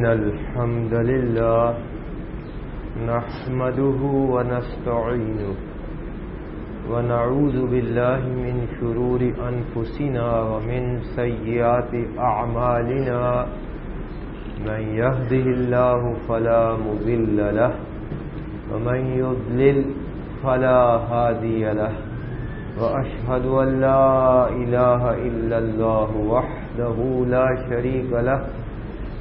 إن الحمد لله نحمده ونستعينه ونعوذ بالله من شرور أنفسنا ومن سيئات أعمالنا من يهده الله فلا مضل له ومن يضلل فلا هادي له وأشهد أن لا إله إلا الله وحده لا شريك له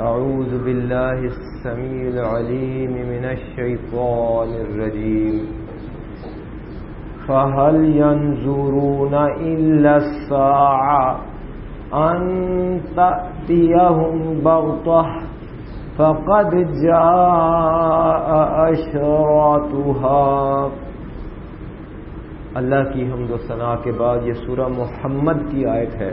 أعوذ بالله السميع العليم من الشيطان الرجيم. فهل ينظرون إلا الساعة أن تأتيهم بغطة فقد جاء أشراتها اللہ کی حمد و ثناء کے بعد یہ سورہ محمد کی آیت ہے۔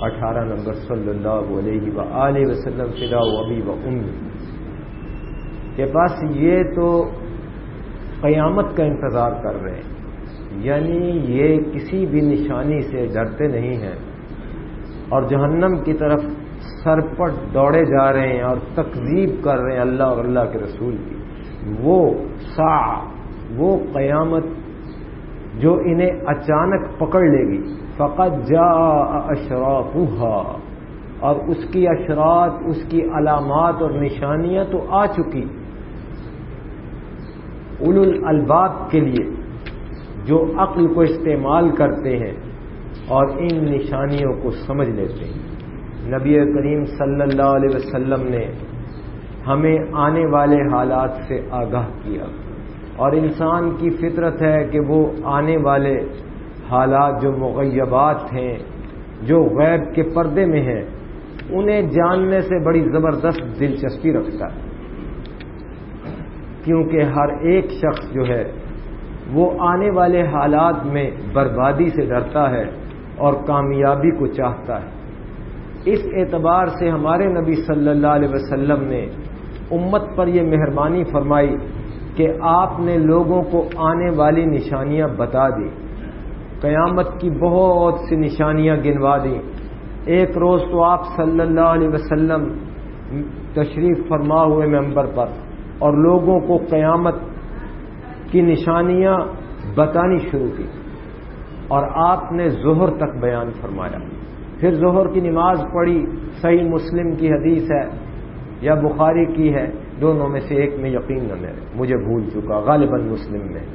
اٹھارہ نمبر صلی اللہ علیہ و وسلم، فدا و ابی و ام۔ کے پاس یہ تو قیامت کا انتظار کر رہے ہیں۔ یعنی یہ کسی بھی نشانی سے ڈرتے نہیں ہیں۔ اور جہنم کی طرف سرپٹ دوڑے جا رہے ہیں اور تقزیب کر رہے ہیں اللہ اور اللہ کے رسول کی۔ وہ سا وہ قیامت جو انہیں اچانک پکڑ لے گی۔ فقط جا اشراف اور اس کی اشرات اس کی علامات اور نشانیاں تو آ چکی۔ اول الباب کے لیے جو عقل کو استعمال کرتے ہیں اور ان نشانیوں کو سمجھ لیتے ہیں۔ نبی کریم صلی اللہ علیہ وسلم نے ہمیں آنے والے حالات سے آگاہ کیا۔ اور انسان کی فطرت ہے کہ وہ آنے والے حالات جو مغیبات ہیں، جو غیب کے پردے میں ہیں، انہیں جاننے سے بڑی زبردست دلچسپی رکھتا ہے۔ کیونکہ ہر ایک شخص جو ہے، وہ آنے والے حالات میں بربادی سے ڈرتا ہے اور کامیابی کو چاہتا ہے۔ اس اعتبار سے ہمارے نبی صلی اللہ علیہ وسلم نے امت پر یہ مہربانی فرمائی کہ آپ نے لوگوں کو آنے والی نشانیاں بتا دی قیامت کی بہت سی نشانیاں گنوا دی ایک روز تو آپ صلی اللہ علیہ وسلم تشریف فرما ہوئے ممبر پر اور لوگوں کو قیامت کی نشانیاں بتانی شروع کی اور آپ نے ظہر تک بیان فرمایا۔ پھر ظہر کی نماز پڑھی، صحیح مسلم کی حدیث ہے یا بخاری کی ہے، دونوں میں سے ایک میں یقین نہ میرے، مجھے بھول چکا، غالباً مسلم میں۔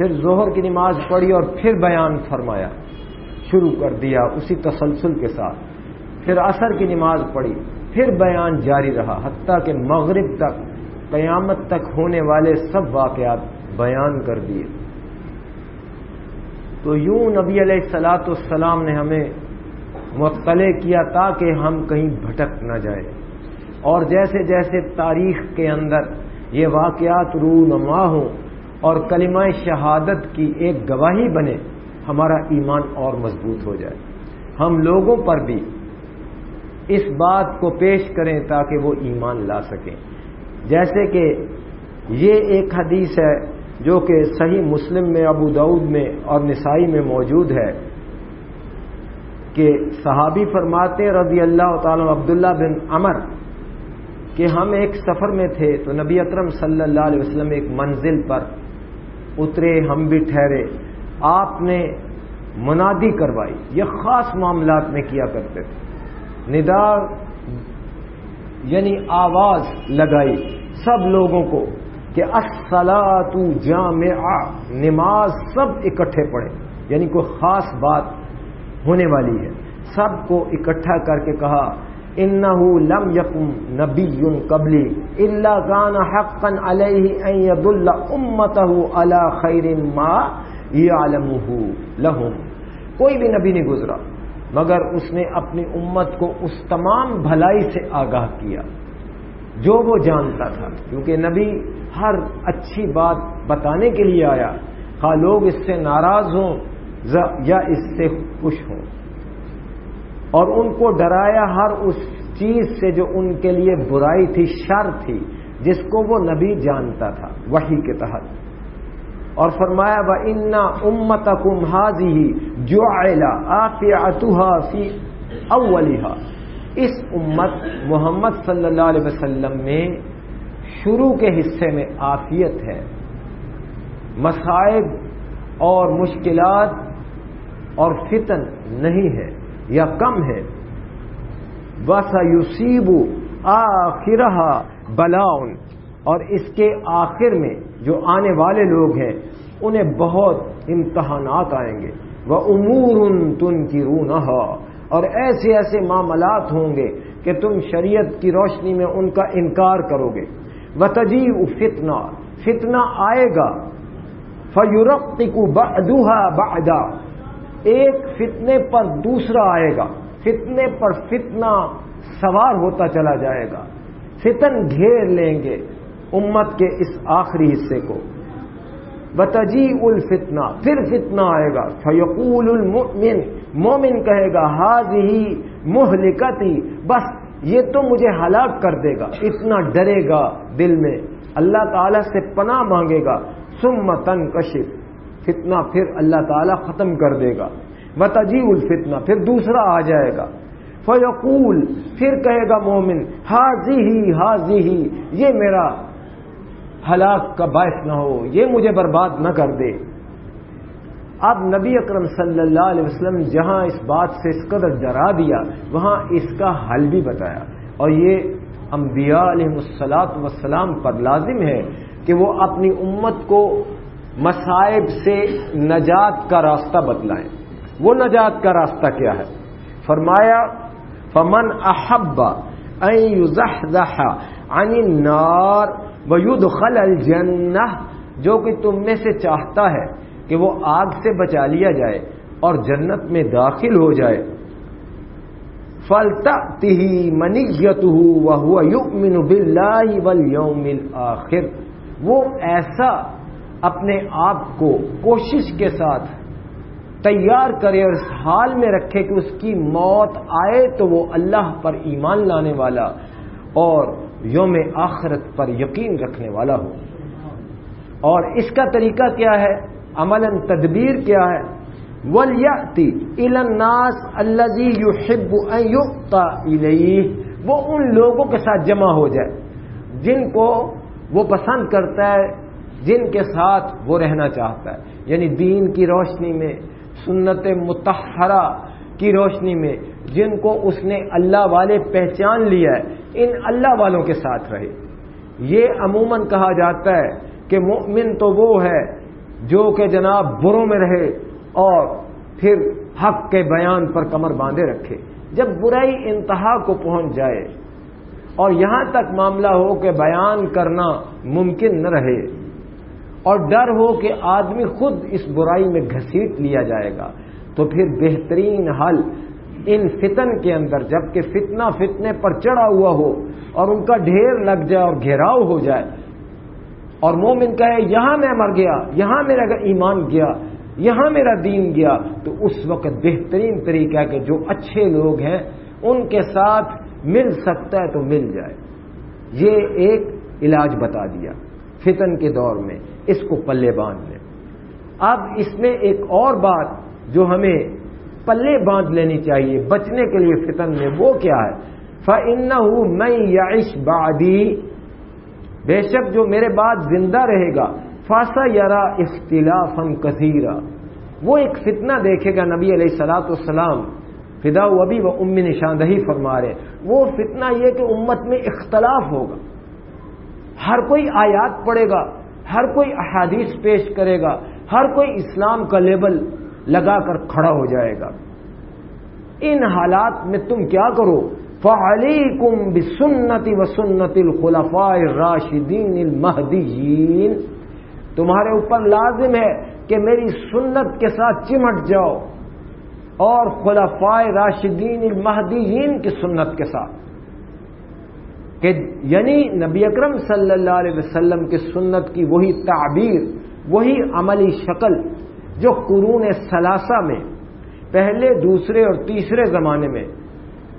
پھر ظہر کی نماز پڑھی اور پھر بیان فرمایا، شروع کر دیا اسی تسلسل کے ساتھ۔ پھر عصر کی نماز پڑھی، پھر بیان جاری رہا، حتیٰ کہ مغرب تک، قیامت تک ہونے والے سب واقعات بیان کر دیے۔ تو یوں نبی علیہ السلاۃ السلام نے ہمیں مطلع کیا تاکہ ہم کہیں بھٹک نہ جائیں۔ اور جیسے جیسے تاریخ کے اندر یہ واقعات رونما ہوں اور کلمہ شہادت کی ایک گواہی بنے، ہمارا ایمان اور مضبوط ہو جائے۔ ہم لوگوں پر بھی اس بات کو پیش کریں تاکہ وہ ایمان لا سکیں۔ جیسے کہ یہ ایک حدیث ہے جو کہ صحیح مسلم میں، ابو دعود میں اور نسائی میں موجود ہے کہ صحابی فرماتے رضی اللہ تعالی عبداللہ بن امر کہ ہم ایک سفر میں تھے تو نبی اکرم صلی اللہ علیہ وسلم ایک منزل پر اترے، ہم بھی ٹھہرے۔ آپ نے منادی کروائی۔ یہ خاص معاملات میں کیا کرتے تھے۔ ندا یعنی آواز لگائی سب لوگوں کو کہ اصلاۃ جامع نماز سب اکٹھے پڑے یعنی کوئی خاص بات ہونے والی ہے۔ سب کو اکٹھا کر کے کہا انه لم يكن نبي قبلي الا كان حقا عليه ان يدل امته على خير ما يعلمه لهم کوئی بھی نبی نہیں گزرا، مگر اس نے اپنی امت کو اس تمام بھلائی سے آگاہ کیا، جو وہ جانتا تھا۔ کیونکہ نبی ہر اچھی بات بتانے کے لیے آیا، خواہ لوگ اس سے ناراض ہوں، یا اس سے خوش ہوں۔ اور ان کو ڈرایا ہر اس چیز سے جو ان کے لیے برائی تھی، شر تھی، جس کو وہ نبی جانتا تھا وہی کے تحت۔ اور فرمایا وہ انا امت کم حاضی جو فی اولیہ اس امت محمد صلی اللہ علیہ وسلم میں شروع کے حصے میں آفیت ہے۔ مسائب اور مشکلات اور فتن نہیں ہے۔ یا کم ہے۔ بس یوسیب آخر بلاؤن۔ اور اس کے آخر میں جو آنے والے لوگ ہیں، انہیں بہت امتحانات آئیں گے۔ وہ امور تن کی اور ایسے ایسے معاملات ہوں گے کہ تم شریعت کی روشنی میں ان کا انکار کرو گے۔ وہ تجیب فتنا فتنا آئے گا۔ فیورق بدا ایک فتنے پر دوسرا آئے گا۔ فتنے پر فتنہ سوار ہوتا چلا جائے گا۔ فتن گھیر لیں گے امت کے اس آخری حصے کو۔ بتجی الفتنا پھر فتنہ آئے گا۔ فیقول المؤمن۔ مومن کہے گا حاض ہی مہلکتی بس یہ تو مجھے ہلاک کر دے گا۔ اتنا ڈرے گا دل میں۔ اللہ تعالی سے پناہ مانگے گا۔ سم تن کشف فتنہ پھر اللہ تعالی ختم کر دے گا۔ بتجی الفتنا پھر دوسرا آ جائے گا۔ فیقول پھر کہے گا مومن حاضی ہی حاضی ہی یہ میرا ہلاک کا باعث نہ ہو، یہ مجھے برباد نہ کر دے۔ اب نبی اکرم صلی اللہ علیہ وسلم جہاں اس بات سے اس قدر ڈرا دیا، وہاں اس کا حل بھی بتایا۔ اور یہ انبیاء علیہ السلاط وسلام پر لازم ہے کہ وہ اپنی امت کو مصائب سے نجات کا راستہ بتلائیں۔ وہ نجات کا راستہ کیا ہے؟ فرمایا، فمن احب عن النار ويدخل الجنہ جو کہ تم میں سے چاہتا ہے کہ وہ آگ سے بچا لیا جائے اور جنت میں داخل ہو جائے۔ فلتا تھی منیت وہ یؤمن باللہ والیوم الاخر وہ ایسا اپنے آپ کو کوشش کے ساتھ تیار کرے اور اس حال میں رکھے کہ اس کی موت آئے تو وہ اللہ پر ایمان لانے والا اور یوم آخرت پر یقین رکھنے والا ہو۔ اور اس کا طریقہ کیا ہے؟ عمل تدبیر کیا ہے؟ ولیاتی الناس الزی یو وہ ان لوگوں کے ساتھ جمع ہو جائے جن کو وہ پسند کرتا ہے جن کے ساتھ وہ رہنا چاہتا ہے۔ یعنی دین کی روشنی میں، سنت متحرہ کی روشنی میں جن کو اس نے اللہ والے پہچان لیا ہے، ان اللہ والوں کے ساتھ رہے۔ یہ عموماً کہا جاتا ہے کہ مؤمن تو وہ ہے جو کہ جناب بروں میں رہے اور پھر حق کے بیان پر کمر باندھے رکھے۔ جب برائی انتہا کو پہنچ جائے اور یہاں تک معاملہ ہو کہ بیان کرنا ممکن نہ رہے۔ اور ڈر ہو کہ آدمی خود اس برائی میں گھسیٹ لیا جائے گا۔ تو پھر بہترین حل ان فتن کے اندر جبکہ فتنہ فتنے پر چڑھا ہوا ہو اور ان کا ڈھیر لگ جائے اور گھیراؤ ہو جائے۔ اور مومن کہے، یہاں میں مر گیا، یہاں میرا ایمان گیا، یہاں میرا دین گیا۔ تو اس وقت بہترین طریقہ کہ جو اچھے لوگ ہیں، ان کے ساتھ مل سکتا ہے تو مل جائے۔ یہ ایک علاج بتا دیا فتن کے دور میں۔ اس کو پلے باندھ لیں اب اس میں ایک اور بات جو ہمیں پلے باندھ لینی چاہیے، بچنے کے لیے فتن میں، وہ کیا ہے؟ فن میں یعش بادی بے شک جو میرے بعد زندہ رہے گا فاسا یارا اختلاف ہم وہ ایک فتنہ دیکھے گا نبی علیہ سلاۃ السلام فدا ابھی وہ ام نشاندہی فرما رہے وہ فتنہ یہ کہ امت میں اختلاف ہوگا۔ ہر کوئی آیات پڑے گا۔ ہر کوئی احادیث پیش کرے گا، ہر کوئی اسلام کا لیبل لگا کر کھڑا ہو جائے گا۔ ان حالات میں تم کیا کرو؟ فعلی کم بسنتی و سنتی الخلفاء راشدین المحدین تمہارے اوپر لازم ہے کہ میری سنت کے ساتھ چمٹ جاؤ اور خلفاء راشدین المحدین کی سنت کے ساتھ۔ کہ یعنی نبی اکرم صلی اللہ علیہ وسلم کی سنت کی وہی تعبیر، وہی عملی شکل جو قرون ثلاثہ میں، پہلے، دوسرے اور تیسرے زمانے میں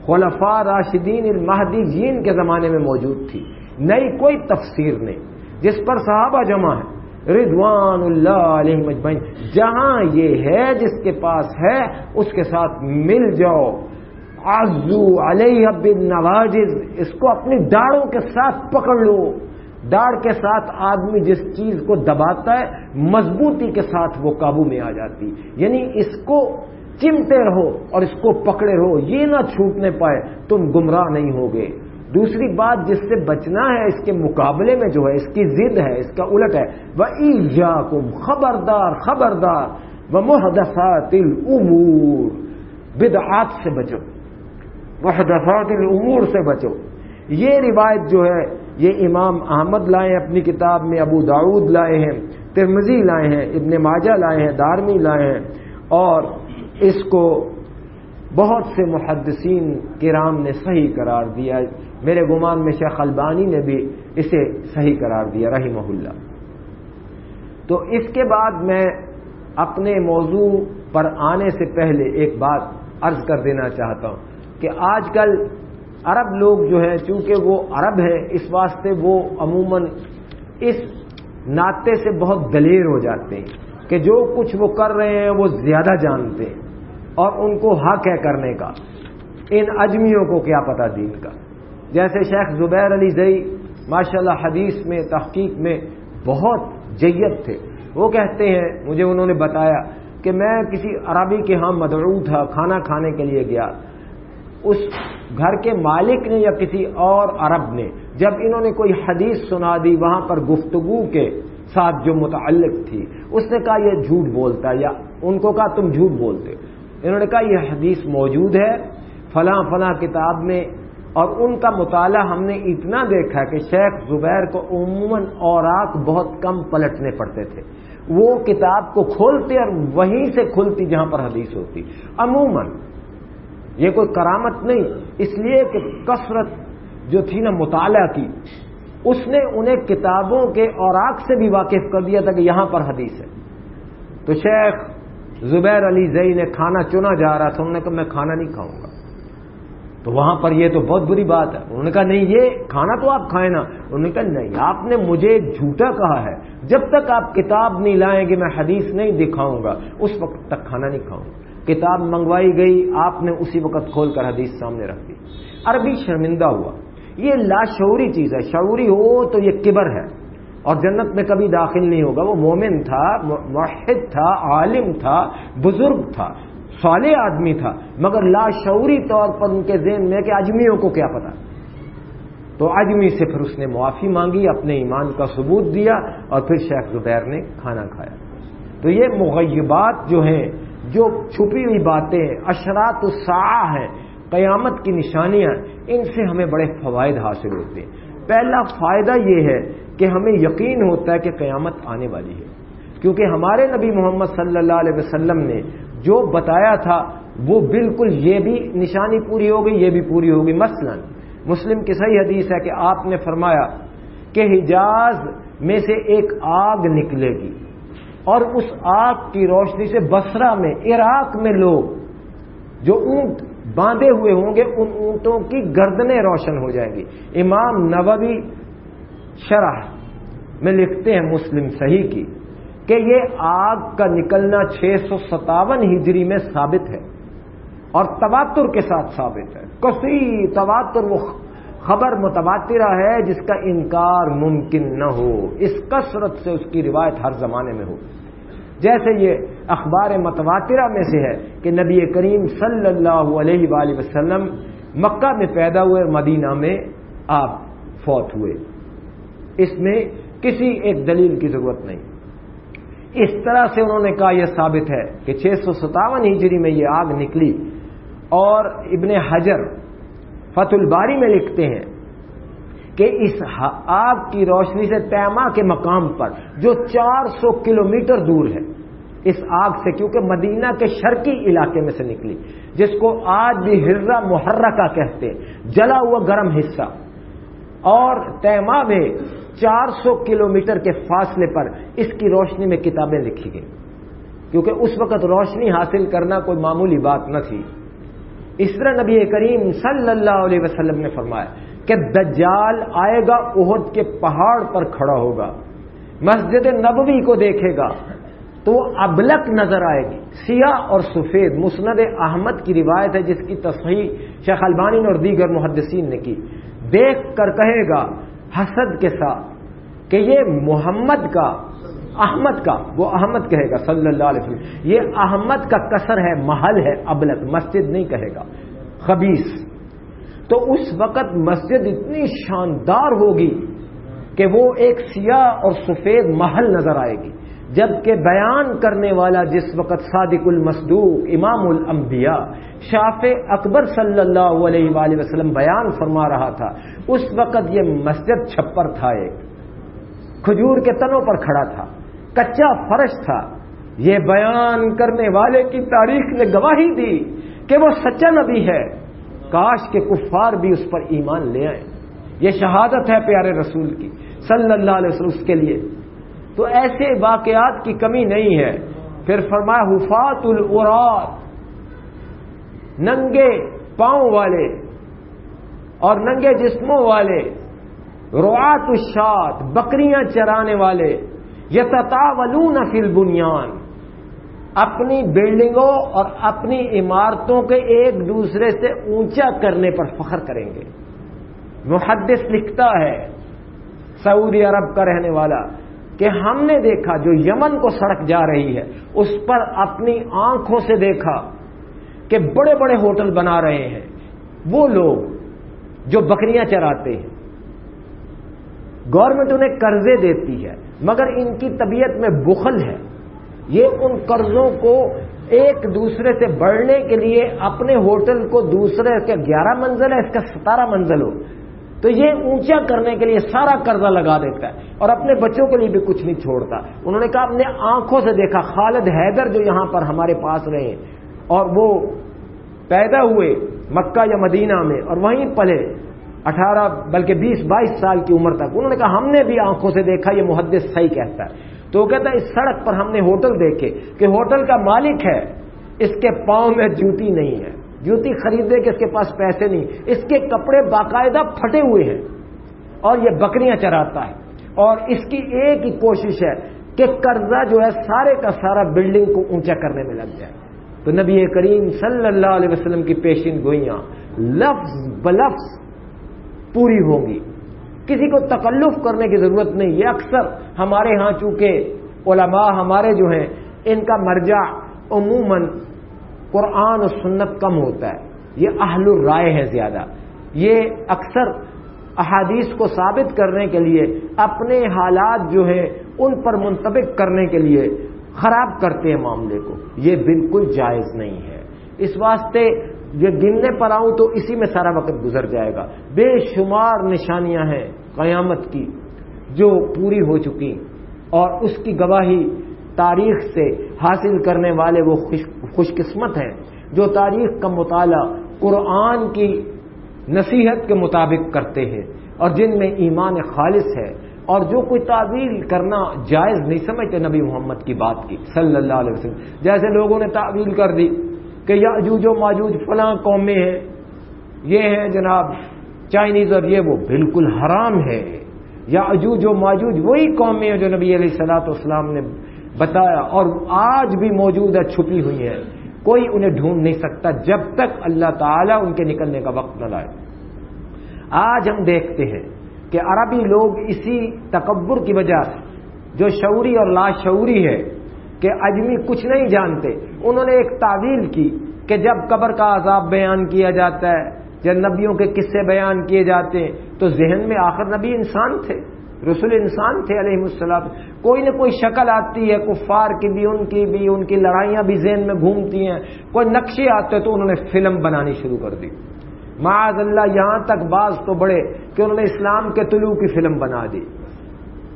خلفاء راشدین المہدی جین کے زمانے میں موجود تھی۔ نئی کوئی تفسیر نہیں۔ جس پر صحابہ جمع ہے رضوان اللہ علیہ مجمعین جہاں یہ ہے، جس کے پاس ہے، اس کے ساتھ مل جاؤ۔ آزو علیہ بن نوازز اس کو اپنی داڑوں کے ساتھ پکڑ لو۔ داڑ کے ساتھ آدمی جس چیز کو دباتا ہے، مضبوطی کے ساتھ وہ قابو میں آ جاتی۔ یعنی اس کو چمتے رہو اور اس کو پکڑے رہو، یہ نہ چھوٹنے پائے، تم گمراہ نہیں ہوگے۔ دوسری بات جس سے بچنا ہے، اس کے مقابلے میں جو ہے، اس کی ضد ہے، اس کا الٹ ہے۔ وہ ایجا خبردار خبردار وہ محدثات العمور بدعات سے بچو۔ محدثات العمور سے بچو۔ یہ روایت جو ہے، یہ امام احمد لائے ہیں اپنی کتاب میں، ابو داود لائے ہیں ترمزی لائے ہیں، ابن ماجہ لائے ہیں، دارمی لائے ہیں۔ اور اس کو بہت سے محدثین کرام نے صحیح قرار دیا۔ میرے گمان میں شیخ البانی نے بھی اسے صحیح قرار دیا، رحمہ اللہ۔ تو اس کے بعد میں اپنے موضوع پر آنے سے پہلے ایک بات عرض کر دینا چاہتا ہوں۔ کہ آج کل عرب لوگ جو ہیں، چونکہ وہ عرب ہیں، اس واسطے وہ عموماً اس ناطے سے بہت دلیر ہو جاتے ہیں کہ جو کچھ وہ کر رہے ہیں، وہ زیادہ جانتے ہیں اور ان کو حق ہے کرنے کا۔ ان اجمیوں کو کیا پتا دین کا۔ جیسے شیخ زبیر علی زئی ماشاء اللہ حدیث میں، تحقیق میں بہت جیت تھے۔ وہ کہتے ہیں، مجھے انہوں نے بتایا کہ میں کسی عربی کے ہاں مدعو تھا، کھانا کھانے کے لیے گیا۔ اس گھر کے مالک نے یا کسی اور عرب نے، جب انہوں نے کوئی حدیث سنا دی وہاں پر گفتگو کے ساتھ جو متعلق تھی، اس نے کہا یہ جھوٹ بولتا یا ان کو کہا تم جھوٹ بولتے انہوں نے کہا یہ حدیث موجود ہے، فلاں فلاں کتاب میں، اور ان کا مطالعہ ہم نے اتنا دیکھا کہ شیخ زبیر کو عموماً اوراق بہت کم پلٹنے پڑتے تھے۔ وہ کتاب کو کھولتے اور وہیں سے کھلتی جہاں پر حدیث ہوتی۔ عموماً یہ کوئی کرامت نہیں۔ اس لیے کہ کثرت جو تھی نا مطالعہ کی، اس نے انہیں کتابوں کے اوراق سے بھی واقف کر دیا تھا کہ یہاں پر حدیث ہے۔ تو شیخ زبیر علی زئی نے کھانا چنا جا رہا تھا، انہوں نے کہا میں کھانا نہیں کھاؤں گا۔ تو وہاں پر یہ تو بہت بری بات ہے۔ انہوں نے کہا نہیں، یہ کھانا تو آپ کھائیں نا۔ انہوں نے کہا نہیں، آپ نے مجھے جھوٹا کہا ہے۔ جب تک آپ کتاب نہیں لائیں گے، میں حدیث نہیں دکھاؤں گا۔ اس وقت تک کھانا نہیں کھاؤں گا۔ کتاب منگوائی گئی، آپ نے اسی وقت کھول کر حدیث سامنے رکھ دی۔ عربی شرمندہ ہوا۔ یہ لاشعوری چیز ہے، شعوری ہو تو یہ کبر ہے۔ اور جنت میں کبھی داخل نہیں ہوگا۔ وہ مومن تھا موحد تھا، عالم تھا، بزرگ تھا، صالح آدمی تھا۔ مگر لاشعوری طور پر ان کے ذہن میں کہ اجمیوں کو کیا پتا۔ تو اجمی سے پھر اس نے معافی مانگی، اپنے ایمان کا ثبوت دیا اور پھر شیخ زبیر نے کھانا کھایا۔ تو یہ مغیبات جو ہیں جو چھپی ہوئی باتیں اشرات الساعہ ہیں، قیامت کی نشانیاں ان سے ہمیں بڑے فوائد حاصل ہوتے ہیں۔ پہلا فائدہ یہ ہے کہ ہمیں یقین ہوتا ہے کہ قیامت آنے والی ہے۔ کیونکہ ہمارے نبی محمد صلی اللہ علیہ وسلم نے جو بتایا تھا، وہ بالکل یہ بھی نشانی پوری ہو گئی، یہ بھی پوری ہوگی مثلا مسلم کی صحیح حدیث ہے کہ آپ نے فرمایا کہ حجاز میں سے ایک آگ نکلے گی۔ اور اس آگ کی روشنی سے بسرا میں، عراق میں لوگ جو اونٹ باندھے ہوئے ہوں گے، ان اونٹوں کی گردنیں روشن ہو جائیں گی۔ امام نووی شرح میں لکھتے ہیں مسلم صحیح کی کہ یہ آگ کا نکلنا چھ سو ستاون ہجری میں ثابت ہے اور تواتر کے ساتھ ثابت ہے۔ کسی تواتر وہ خبر متبادرہ ہے جس کا انکار ممکن نہ ہو۔ اس کثرت سے اس کی روایت ہر زمانے میں ہو۔ جیسے یہ اخبار متواترہ میں سے ہے کہ نبی کریم صلی اللہ علیہ وآلہ وسلم مکہ میں پیدا ہوئے مدینہ میں آپ فوت ہوئے۔ اس میں کسی ایک دلیل کی ضرورت نہیں۔ اس طرح سے انہوں نے کہا، یہ ثابت ہے کہ چھ سو ستاون ہجری میں یہ آگ نکلی اور ابن حجر فت الباری میں لکھتے ہیں کہ اس آگ کی روشنی سے تیما کے مقام پر جو چار سو کلو میٹر دور ہے، اس آگ سے کیونکہ مدینہ کے شرقی علاقے میں سے نکلی، جس کو آج بھی ہررا محرہ کا کہتے جلا ہوا گرم حصہ۔ اور تیما میں چار سو کلو میٹر کے فاصلے پر اس کی روشنی میں کتابیں لکھی گئی کیونکہ اس وقت روشنی حاصل کرنا کوئی معمولی بات نہ تھی۔ اس طرح نبی کریم صلی اللہ علیہ وسلم نے فرمایا کہ دجال آئے گا عہد کے پہاڑ پر کھڑا ہوگا، مسجد نبوی کو دیکھے گا، تو وہ ابلک نظر آئے گی۔ سیاہ اور سفید، مسند احمد کی روایت ہے، جس کی تصحیح شیخ البانی اور دیگر محدثین نے کی۔ دیکھ کر کہے گا حسد کے ساتھ کہ یہ محمد کا احمد کا، وہ احمد کہے گا صلی اللہ علیہ وسلم۔ یہ احمد کا کثر ہے، محل ہے ابلک مسجد نہیں کہے گا خبیص تو اس وقت مسجد اتنی شاندار ہوگی کہ وہ ایک سیاہ اور سفید محل نظر آئے گی۔ جبکہ بیان کرنے والا جس وقت صادق المسدوق امام الانبیاء، شاف اکبر صلی اللہ علیہ وآلہ وسلم بیان فرما رہا تھا، اس وقت یہ مسجد چھپر تھا ایک۔ کھجور کے تنوں پر کھڑا تھا۔ کچا فرش تھا۔ یہ بیان کرنے والے کی تاریخ نے گواہی دی کہ وہ سچا نبی ہے۔ کاش کے کفار بھی اس پر ایمان لے آئے۔ یہ شہادت ہے پیارے رسول کی، صلی اللہ علیہ وسلم، اس کے لیے۔ تو ایسے واقعات کی کمی نہیں ہے۔ پھر فرمایا، حفات العرات ننگے پاؤں والے اور ننگے جسموں والے روعات الشات بکریاں چرانے والے۔ یتتاولون فی البنیان، اپنی بلڈنگوں اور اپنی عمارتوں کے ایک دوسرے سے اونچا کرنے پر فخر کریں گے۔ محدث لکھتا ہے سعودی عرب کا رہنے والا کہ ہم نے دیکھا جو یمن کو سڑک جا رہی ہے، اس پر اپنی آنکھوں سے دیکھا کہ بڑے بڑے ہوٹل بنا رہے ہیں۔ وہ لوگ جو بکریاں چراتے ہیں۔ گورنمنٹ انہیں قرضے دیتی ہے۔ مگر ان کی طبیعت میں بخل ہے۔ یہ ان قرضوں کو ایک دوسرے سے بڑھنے کے لیے اپنے ہوٹل کو دوسرے کے گیارہ منزل ہے، اس کا ستارہ منزل ہو۔ تو یہ اونچا کرنے کے لیے سارا قرضہ لگا دیتا ہے اور اپنے بچوں کے لیے بھی کچھ نہیں چھوڑتا۔ انہوں نے کہا اپنے آنکھوں سے دیکھا، خالد حیدر جو یہاں پر ہمارے پاس رہے اور وہ پیدا ہوئے مکہ یا مدینہ میں اور وہیں پلے۔ اٹھارہ بلکہ بیس بائیس سال کی عمر تک انہوں نے کہا ہم نے بھی آنکھوں سے دیکھا یہ محدث صحیح کہتا ہے۔ تو وہ کہتا ہے اس سڑک پر ہم نے ہوٹل دیکھے کہ ہوٹل کا مالک ہے، اس کے پاؤں میں جوتی نہیں ہے۔ جوتی خریدنے کے اس کے پاس پیسے نہیں، اس کے کپڑے باقاعدہ پھٹے ہوئے ہیں۔ اور یہ بکریاں چراتا ہے۔ اور اس کی ایک ہی کوشش ہے کہ قرضہ جو ہے سارے کا سارا بلڈنگ کو اونچا کرنے میں لگ جائے۔ تو نبی کریم صلی اللہ علیہ وسلم کی پیشین گوئیاں لفظ بلفظ پوری ہوں گی۔ کسی کو تکلف کرنے کی ضرورت نہیں۔ یہ اکثر ہمارے ہاں چونکہ علماء ہمارے جو ہیں، ان کا مرجع عموماً قرآن و سنت کم ہوتا ہے۔ یہ اہل الرائے ہے زیادہ۔ یہ اکثر احادیث کو ثابت کرنے کے لیے، اپنے حالات جو ہیں، ان پر منتبک کرنے کے لیے خراب کرتے ہیں معاملے کو۔ یہ بالکل جائز نہیں ہے۔ اس واسطے یہ گننے پر آؤں تو اسی میں سارا وقت گزر جائے گا۔ بے شمار نشانیاں ہیں قیامت کی جو پوری ہو چکی۔ اور اس کی گواہی تاریخ سے حاصل کرنے والے وہ خوش قسمت ہیں جو تاریخ کا مطالعہ قرآن کی نصیحت کے مطابق کرتے ہیں اور جن میں ایمان خالص ہے۔ اور جو کوئی تعویل کرنا جائز نہیں سمجھتے نبی محمد کی بات کی، صلی اللہ علیہ وسلم۔ جیسے لوگوں نے تعویل کر دی۔ کہ یا جو ماجوج فلاں قوم میں ہے۔ یہ ہے جناب چائنیز اور یہ وہ بالکل حرام ہے۔ یا اجوج و ماجوج وہی قومیں ہیں جو نبی علیہ السلاۃ والسلام نے بتایا اور آج بھی موجود ہے، چھپی ہوئی ہے کوئی انہیں ڈھونڈ نہیں سکتا جب تک اللہ تعالیٰ ان کے نکلنے کا وقت نہ لائے۔ آج ہم دیکھتے ہیں کہ عربی لوگ اسی تکبر کی وجہ سے، جو شعوری اور لاشعوری ہے کہ اجمی کچھ نہیں جانتے۔ انہوں نے ایک تعویل کی کہ جب قبر کا عذاب بیان کیا جاتا ہے، جب نبیوں کے قصے بیان کیے جاتے ہیں، تو ذہن میں آخر نبی انسان تھے، رسول انسان تھے علیہ السلام۔ کوئی نہ کوئی شکل آتی ہے، کفار کی بھی، ان کی بھی، ان کی لڑائیاں بھی ذہن میں گھومتی ہیں۔ کوئی نقشے آتے تو انہوں نے فلم بنانی شروع کر دی۔ معاذ اللہ، یہاں تک بعض تو بڑے کہ انہوں نے اسلام کے طلوع کی فلم بنا دی۔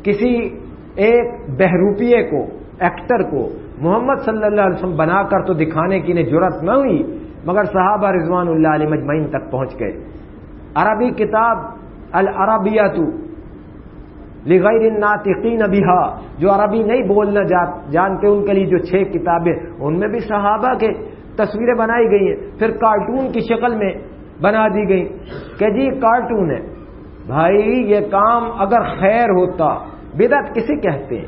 کسی ایک بہروپیے کو ایکٹر کو محمد صلی اللہ علیہ وسلم بنا کر تو دکھانے کی انہیں ضرورت نہ ہوئی، مگر صحابہ رضوان اللہ علیہ مجمعین تک پہنچ گئے۔ عربی کتاب العربیہ تو لغیر ناطقین بہا، جو عربی نہیں بولنا جانتے، ان کے لیے جو چھ کتابیں ان میں بھی صحابہ کے تصویریں بنائی گئی ہیں۔ پھر کارٹون کی شکل میں بنا دی گئی۔ کہ جی کارٹون ہے۔ بھائی، یہ کام اگر خیر ہوتا، بدعت کسے کہتے ہیں؟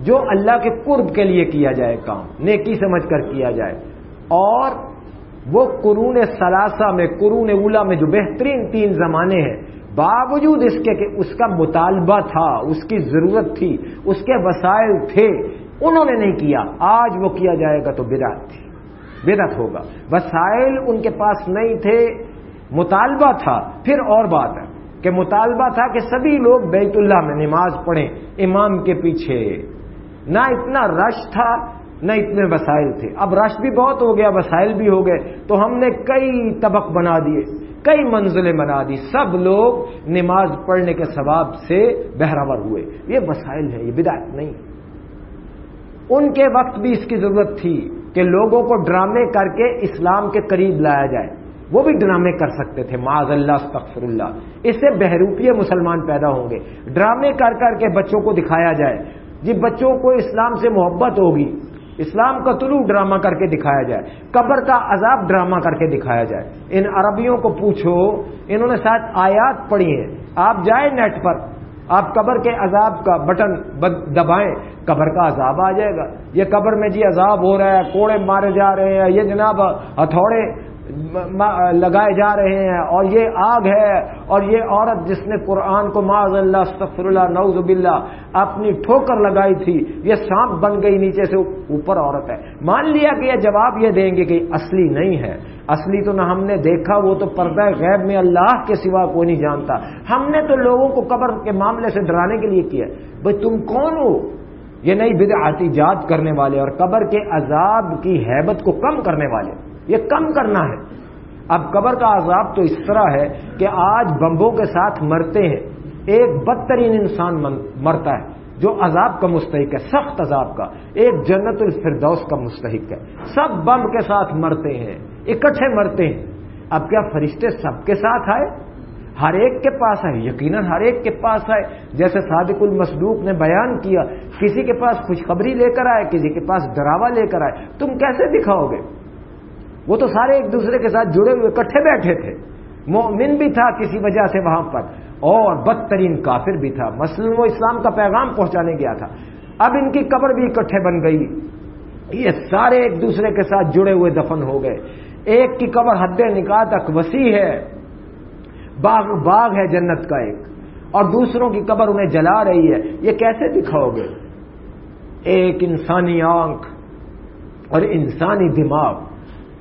جو اللہ کے قرب کے لیے کیا جائے کام، نیکی سمجھ کر کیا جائے۔ اور وہ قرون ثلاثہ میں، قرون اولا میں جو بہترین تین زمانے ہیں، باوجود اس کے کہ اس کا مطالبہ تھا، اس کی ضرورت تھی، اس کے وسائل تھے، انہوں نے نہیں کیا۔ آج وہ کیا جائے گا تو بدعت تھی۔ بدعت ہوگا۔ وسائل ان کے پاس نہیں تھے، مطالبہ تھا۔ پھر اور بات ہے کہ مطالبہ تھا کہ سبھی لوگ بیت اللہ میں نماز پڑھیں، امام کے پیچھے۔ نہ اتنا رش تھا، نہ اتنے وسائل تھے۔ اب رش بھی بہت ہو گیا، وسائل بھی ہو گئے، تو ہم نے کئی طبق بنا دیے، کئی منزلیں بنا دی۔ سب لوگ نماز پڑھنے کے ثواب سے بہراور ہوئے۔ یہ وسائل ہے یہ بدایت نہیں۔ ان کے وقت بھی اس کی ضرورت تھی کہ لوگوں کو ڈرامے کر کے اسلام کے قریب لایا جائے۔ وہ بھی ڈرامے کر سکتے تھے۔ معاذ اللہ، استغفر اللہ۔ اس سے بہروپی مسلمان پیدا ہوں گے۔ ڈرامے کر کر کے بچوں کو دکھایا جائے۔ جی بچوں کو اسلام سے محبت ہوگی، اسلام کا طلوع ڈرامہ کر کے دکھایا جائے، قبر کا عذاب ڈرامہ کر کے دکھایا جائے۔ ان عربیوں کو پوچھو، انہوں نے شاید آیات پڑھی ہیں۔ آپ جائیں نیٹ پر، آپ قبر کے عذاب کا بٹن دبائیں، قبر کا عذاب آ جائے گا۔ یہ قبر میں جی عذاب ہو رہا ہے، کوڑے مارے جا رہے ہیں، یہ جناب ہتھوڑے لگائے جا رہے ہیں اور یہ آگ ہے اور یہ عورت جس نے قرآن کو معذ اللہ استغفر اللہ نعوذ باللہ اپنی ٹھوکر لگائی تھی، یہ سانپ بن گئی نیچے سے، اوپر عورت ہے۔ مان لیا کہ یہ جواب یہ دیں گے کہ اصلی نہیں ہے۔ اصلی تو نہ ہم نے دیکھا، وہ تو پردہ غیب میں اللہ کے سوا کوئی نہیں جانتا۔ ہم نے تو لوگوں کو قبر کے معاملے سے ڈرانے کے لیے کیا۔ بھائی تم کون ہو؟ یہ نئی بدعاتی جات کرنے والے اور قبر کے عذاب کی حیبت کو کم کرنے والے۔ یہ کم کرنا ہے۔ اب قبر کا عذاب تو اس طرح ہے کہ آج بمبوں کے ساتھ مرتے ہیں۔ ایک بدترین انسان مرتا ہے جو عذاب کا مستحق ہے، سخت عذاب کا۔ ایک جنت الفردوس کا مستحق ہے۔ سب بم کے ساتھ مرتے ہیں، اکٹھے مرتے ہیں۔ اب کیا فرشتے سب کے ساتھ آئے؟ ہر ایک کے پاس آئے۔ یقیناً ہر ایک کے پاس آئے۔ جیسے صادق المسلوق نے بیان کیا، کسی کے پاس خوشخبری لے کر آئے، کسی کے پاس ڈراوا لے کر آئے۔ تم کیسے دکھاؤ گے؟ وہ تو سارے ایک دوسرے کے ساتھ جڑے ہوئے کٹھے بیٹھے تھے۔ مومن بھی تھا کسی وجہ سے وہاں پر، اور بدترین کافر بھی تھا۔ مثلاً وہ اسلام کا پیغام پہنچانے گیا تھا۔ اب ان کی قبر بھی اکٹھے بن گئی۔ یہ سارے ایک دوسرے کے ساتھ جڑے ہوئے دفن ہو گئے۔ ایک کی قبر حد نکاح تک وسیع ہے۔ باغ باغ ہے جنت کا ایک۔ اور دوسروں کی قبر انہیں جلا رہی ہے۔ یہ کیسے دکھاؤ گے؟ ایک انسانی آنکھ اور انسانی دماغ۔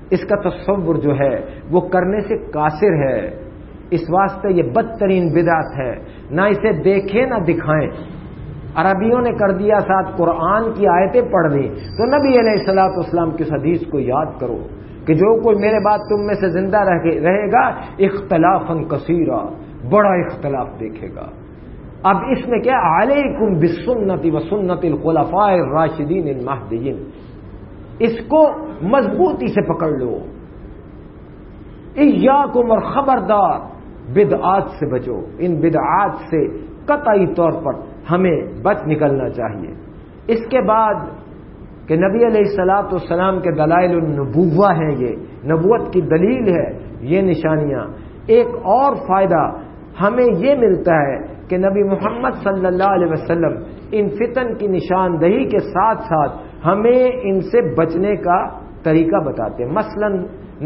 اس کا تصور جو ہے وہ کرنے سے قاصر ہے۔ اس واسطے یہ بدترین بدعت ہے۔ نہ اسے دیکھیں نہ دکھائیں۔ عربیوں نے کر دیا ساتھ قرآن کی آیتیں پڑھ دی تو نبی علیہ السلاۃ اسلام کی حدیث کو یاد کرو کہ جو کوئی میرے بات تم میں سے زندہ رہے گا اختلاف کثیرہ، بڑا اختلاف دیکھے گا۔ اب اس میں کیا؟ علیکم بسنتی و سنت الخلفاء راشدین المحدین اس کو مضبوطی سے پکڑ لو۔ یا اور خبردار بدعات سے بچو۔ ان بدعات سے قطعی طور پر ہمیں بچ نکلنا چاہیے۔ اس کے بعد کہ نبی علیہ السلاط والسلام کے دلائل النبوہ ہیں یہ۔ نبوت کی دلیل ہے یہ نشانیاں۔ ایک اور فائدہ ہمیں یہ ملتا ہے کہ نبی محمد صلی اللہ علیہ وسلم ان فتن کی نشاندہی کے ساتھ ساتھ ہمیں ان سے بچنے کا طریقہ بتاتے ہیں۔ مثلا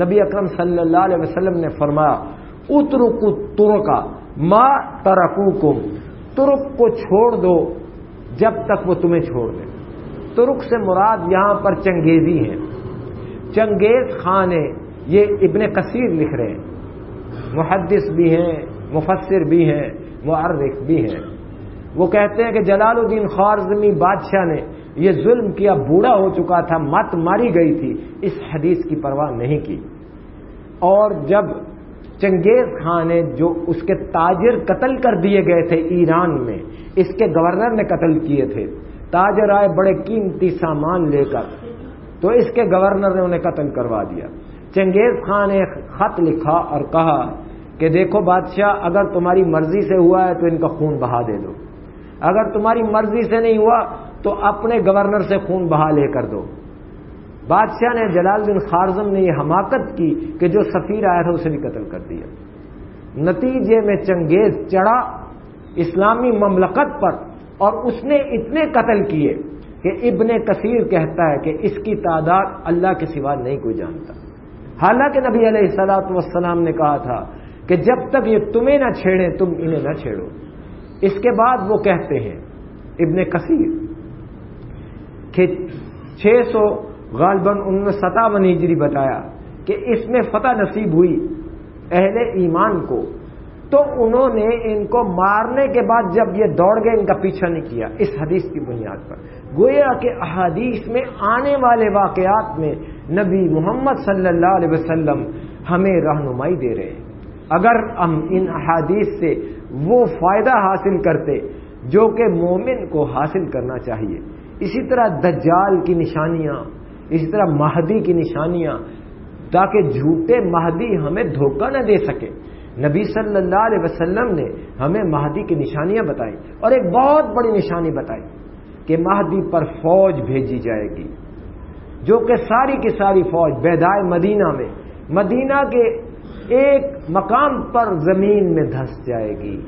نبی اکرم صلی اللہ علیہ وسلم نے فرمایا اترک ترکا ماں ترکو ترک کو چھوڑ دو جب تک وہ تمہیں چھوڑ دے۔ ترک سے مراد یہاں پر چنگیزی ہے چنگیز خان ہے یہ ابن کثیر لکھ رہے ہیں۔ محدث بھی ہیں، مفسر بھی ہیں معرخ بھی ہیں۔ وہ کہتے ہیں کہ جلال الدین خوارزمی بادشاہ نے یہ ظلم کیا بوڑھا ہو چکا تھا، مت ماری گئی تھی۔ اس حدیث کی پرواہ نہیں کی۔ اور جب چنگیز خان نے جو اس کے تاجر قتل کر دیے گئے تھے ایران میں، اس کے گورنر نے قتل کیے تھے، تاجر آئے بڑے قیمتی سامان لے کر، تو اس کے گورنر نے انہیں قتل کروا دیا۔ چنگیز خان نے خط لکھا اور کہا کہ دیکھو بادشاہ، اگر تمہاری مرضی سے ہوا ہے تو ان کا خون بہا دے دو۔ اگر تمہاری مرضی سے نہیں ہوا تو اپنے گورنر سے خون بہا لے کر دو۔ بادشاہ نے جلال بن خارزم نے یہ حماقت کی کہ جو سفیر آیا تھا اسے بھی قتل کر دیا۔ نتیجے میں چنگیز چڑھا اسلامی مملکت پر اور اس نے اتنے قتل کیے کہ ابن کثیر کہتا ہے کہ اس کی تعداد اللہ کے سوا نہیں کوئی جانتا۔ حالانکہ نبی علیہ السلاط وسلام نے کہا تھا کہ جب تک یہ تمہیں نہ چھیڑے تم انہیں نہ چھیڑو۔ اس کے بعد وہ کہتے ہیں، ابن کثیر چھ سو غالباً انہوں نے ستاون ہجری بتایا کہ اس میں فتح نصیب ہوئی اہل ایمان کو۔ تو انہوں نے ان کو مارنے کے بعد جب یہ دوڑ گئے، ان کا پیچھا نہیں کیا۔ اس حدیث کی بنیاد پر۔ گویا کہ احادیث میں آنے والے واقعات میں نبی محمد صلی اللہ علیہ وسلم ہمیں رہنمائی دے رہے ہیں۔ اگر ہم ان احادیث سے وہ فائدہ حاصل کرتے جو کہ مومن کو حاصل کرنا چاہیے اسی طرح دجال کی نشانیاں، اسی طرح مہدی کی نشانیاں، تاکہ جھوٹے مہدی ہمیں دھوکہ نہ دے سکے۔ نبی صلی اللہ علیہ وسلم نے ہمیں مہدی کی نشانیاں بتائی اور ایک بہت بڑی نشانی بتائی کہ مہدی پر فوج بھیجی جائے گی۔ جو کہ ساری کی ساری فوج بیدائے مدینہ میں، مدینہ کے ایک مقام پر زمین میں دھس جائے گی۔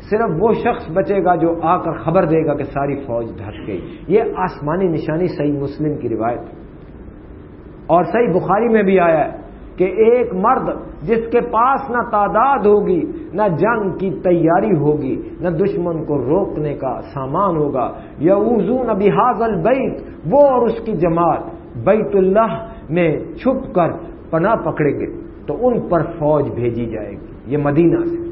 صرف وہ شخص بچے گا جو آ کر خبر دے گا کہ ساری فوج دھس گئی۔ یہ آسمانی نشانی صحیح مسلم کی روایت۔ اور صحیح بخاری میں بھی آیا ہے کہ ایک مرد جس کے پاس نہ تعداد ہوگی، نہ جنگ کی تیاری ہوگی، نہ دشمن کو روکنے کا سامان ہوگا۔ یا اوزو نہ بحاظ البیت، وہ اور اس کی جماعت بیت اللہ میں چھپ کر پناہ پکڑیں گے۔ تو ان پر فوج بھیجی جائے گی۔ یہ مدینہ سے۔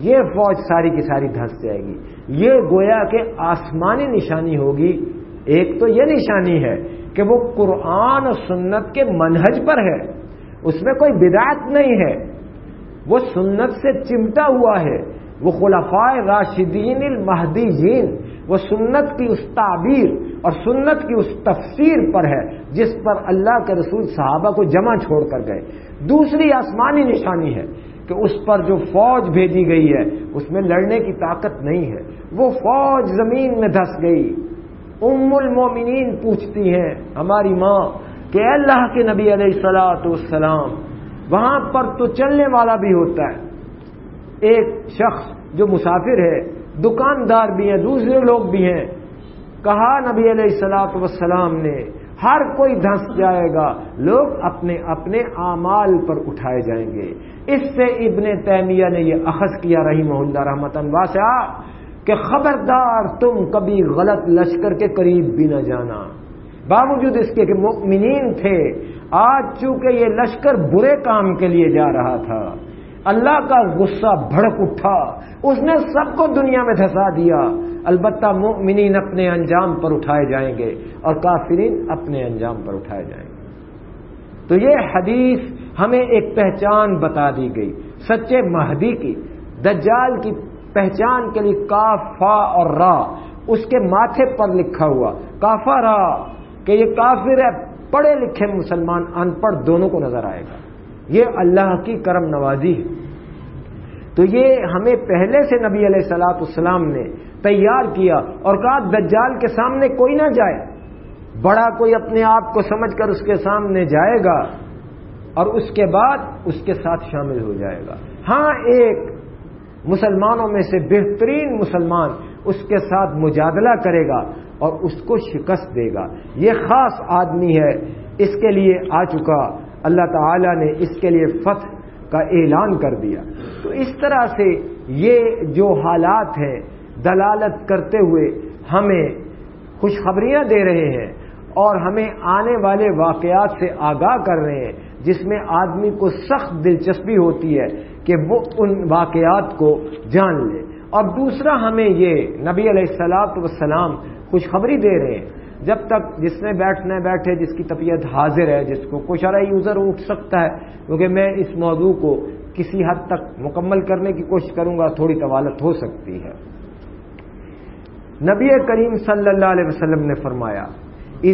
یہ فوج ساری کی ساری دھس جائے گی۔ یہ گویا کہ آسمانی نشانی ہوگی۔ ایک تو یہ نشانی ہے کہ وہ قرآن و سنت کے منہج پر ہے۔ اس میں کوئی بدعت نہیں ہے۔ وہ سنت سے چمٹا ہوا ہے۔ وہ خلفائے راشدین المہدیین، وہ سنت کی اس تعبیر اور سنت کی اس تفسیر پر ہے، جس پر اللہ کے رسول صحابہ کو جمع چھوڑ کر گئے۔ دوسری آسمانی نشانی ہے۔ کہ اس پر جو فوج بھیجی گئی ہے، اس میں لڑنے کی طاقت نہیں ہے۔ وہ فوج زمین میں دھس گئی۔ ام المومنین پوچھتی ہیں ہماری ماں کہ اللہ کے نبی علیہ السلاۃ والسلام، وہاں پر تو چلنے والا بھی ہوتا ہے۔ ایک شخص جو مسافر ہے، دکاندار بھی ہیں، دوسرے لوگ بھی ہیں۔ کہا نبی علیہ السلاۃ وسلام نے، ہر کوئی دھنس جائے گا، لوگ اپنے اپنے اعمال پر اٹھائے جائیں گے۔ اس سے ابن تیمیہ نے یہ اخذ کیا رہی محلہ رحمت واسعہ کہ خبردار تم کبھی غلط لشکر کے قریب بھی نہ جانا۔ باوجود اس کے کہ مؤمنین تھے، آج چونکہ یہ لشکر برے کام کے لیے جا رہا تھا، اللہ کا غصہ بھڑک اٹھا، اس نے سب کو دنیا میں دھسا دیا۔ البتہ مؤمنین اپنے انجام پر اٹھائے جائیں گے اور کافرین اپنے انجام پر اٹھائے جائیں گے۔ تو یہ حدیث ہمیں ایک پہچان بتا دی گئی، سچے مہدی کی۔ دجال کی پہچان کے لیے کافا اور را، اس کے ماتھے پر لکھا ہوا۔ کافا را، کہ یہ کافر ہے، پڑھے لکھے مسلمان، ان پڑھ دونوں کو نظر آئے گا۔ یہ اللہ کی کرم نوازی ہے۔ تو یہ ہمیں پہلے سے نبی علیہ السلاۃ السلام نے تیار کیا اور کہا، دجال کے سامنے کوئی نہ جائے۔ بڑا کوئی اپنے آپ کو سمجھ کر اس کے سامنے جائے گا۔ اور اس کے بعد اس کے ساتھ شامل ہو جائے گا۔ ہاں ایک مسلمانوں میں سے بہترین مسلمان اس کے ساتھ مجادلہ کرے گا اور اس کو شکست دے گا۔ یہ خاص آدمی ہے، اس کے لیے آ چکا۔ اللہ تعالی نے اس کے لیے فتح کا اعلان کر دیا۔ تو اس طرح سے یہ جو حالات ہیں، دلالت کرتے ہوئے ہمیں خوشخبریاں دے رہے ہیں اور ہمیں آنے والے واقعات سے آگاہ کر رہے ہیں۔ جس میں آدمی کو سخت دلچسپی ہوتی ہے کہ وہ ان واقعات کو جان لے۔ اور دوسرا ہمیں یہ نبی علیہ السلاط وسلام خوشخبری دے رہے ہیں۔ جب تک جس میں بیٹھنے بیٹھے، جس کی طبیعت حاضر ہے، جس کو کچھ ارا یوزر اٹھ سکتا ہے، کیونکہ میں اس موضوع کو کسی حد تک مکمل کرنے کی کوشش کروں گا، تھوڑی طوالت ہو سکتی ہے۔ نبی کریم صلی اللہ علیہ وسلم نے فرمایا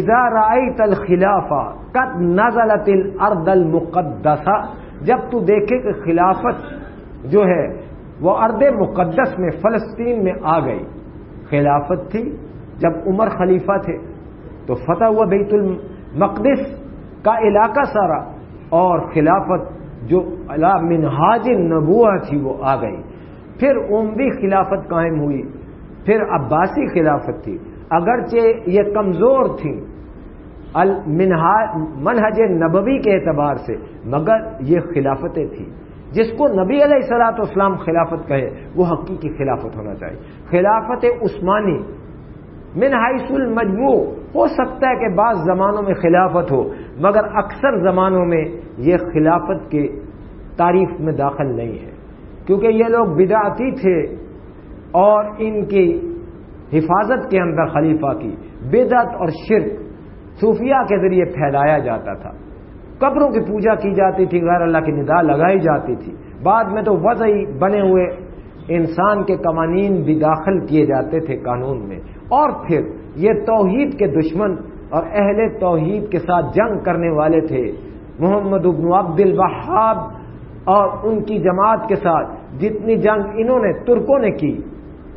رائت الخلافہ قد نزلت الارض المقدسہ۔ جب تو دیکھے کہ خلافت جو ہے، وہ ارد مقدس میں، فلسطین میں آ گئی۔ خلافت تھی جب عمر خلیفہ تھے۔ تو فتح ہوا بیت المقدس کا علاقہ سارا۔ اور خلافت جو منہاج نبوہ تھی، وہ آ گئی۔ پھر عمری خلافت قائم ہوئی۔ پھر عباسی خلافت تھی۔ اگرچہ یہ کمزور تھی منہج نبوی کے اعتبار سے، مگر یہ خلافتیں تھیں۔ جس کو نبی علیہ السلاط اسلام خلافت کہے، وہ حقیقی خلافت ہونا چاہیے۔ خلافت عثمانی من حیث المجموع، ہو سکتا ہے کہ بعض زمانوں میں خلافت ہو، مگر اکثر زمانوں میں یہ خلافت کے تعریف میں داخل نہیں ہے۔ کیونکہ یہ لوگ بدعتی تھے اور ان کی حفاظت کے اندر خلیفہ کی بدعت اور شرک صوفیہ کے ذریعے پھیلایا جاتا تھا۔ قبروں کی پوجا کی جاتی تھی، غیر اللہ کی ندا لگائی جاتی تھی۔ بعد میں تو وضعی بنے ہوئے انسان کے قوانین بھی داخل کیے جاتے تھے قانون میں۔ اور پھر یہ توحید کے دشمن اور اہل توحید کے ساتھ جنگ کرنے والے تھے۔ محمد ابن عبد الوہاب اور ان کی جماعت کے ساتھ جتنی جنگ انہوں نے ترکوں نے کی